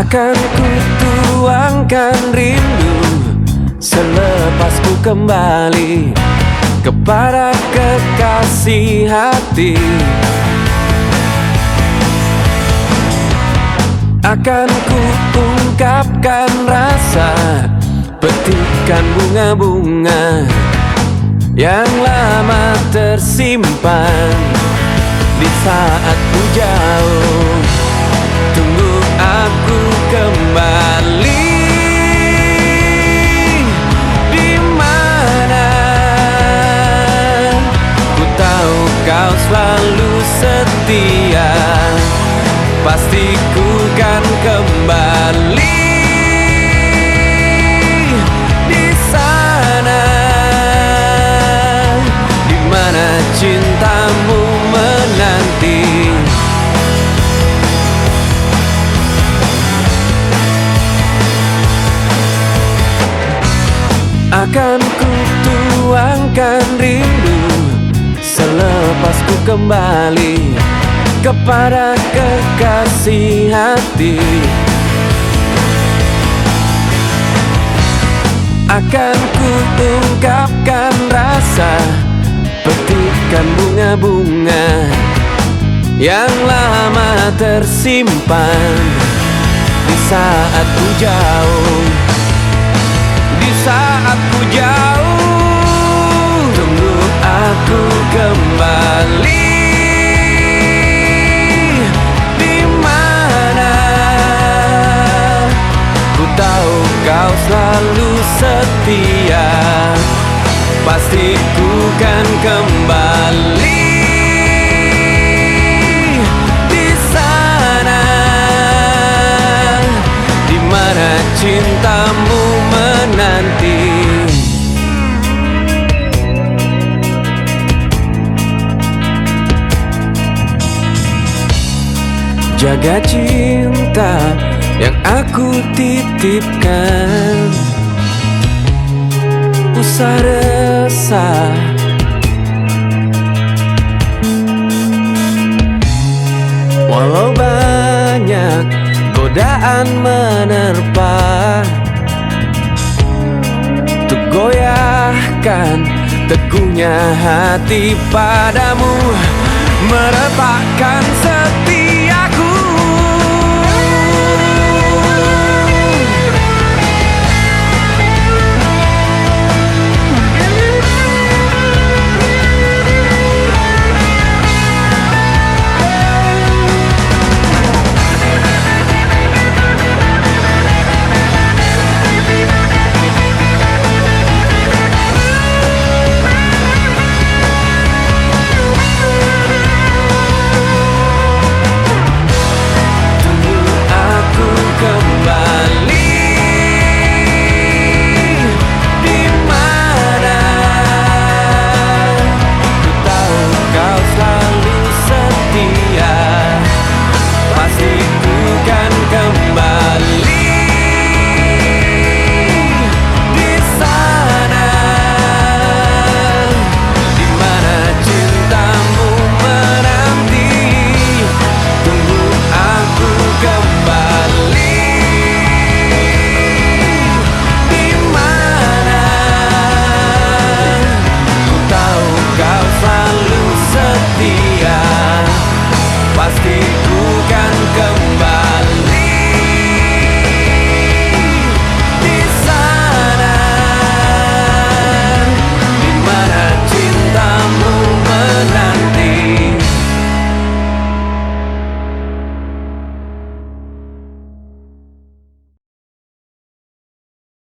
Akan ku tuangkan rindu Selepas ku kembali Kepada kekasih hati. Akan ku ungkapkan rasa Petikan bunga-bunga Yang lama tersimpan Di saat ku jauh Pasti kan kembali Di sana. Di mana cintamu menanti? Akan ku tuangkan rindu Selepas ku kembali Kepada kekasih hati. Akan ku ungkapkan rasa Petikan bunga-bunga Yang lama tersimpan Di saat ku jauh di saat ku jauh setia. Pasti ku kan kembali Di sana. Di mana cintamu menanti? Jaga cinta yang aku titipkan Usah resah Walau banyak godaan menerpa Untuk goyahkan teguhnya hati padamu Merepakkan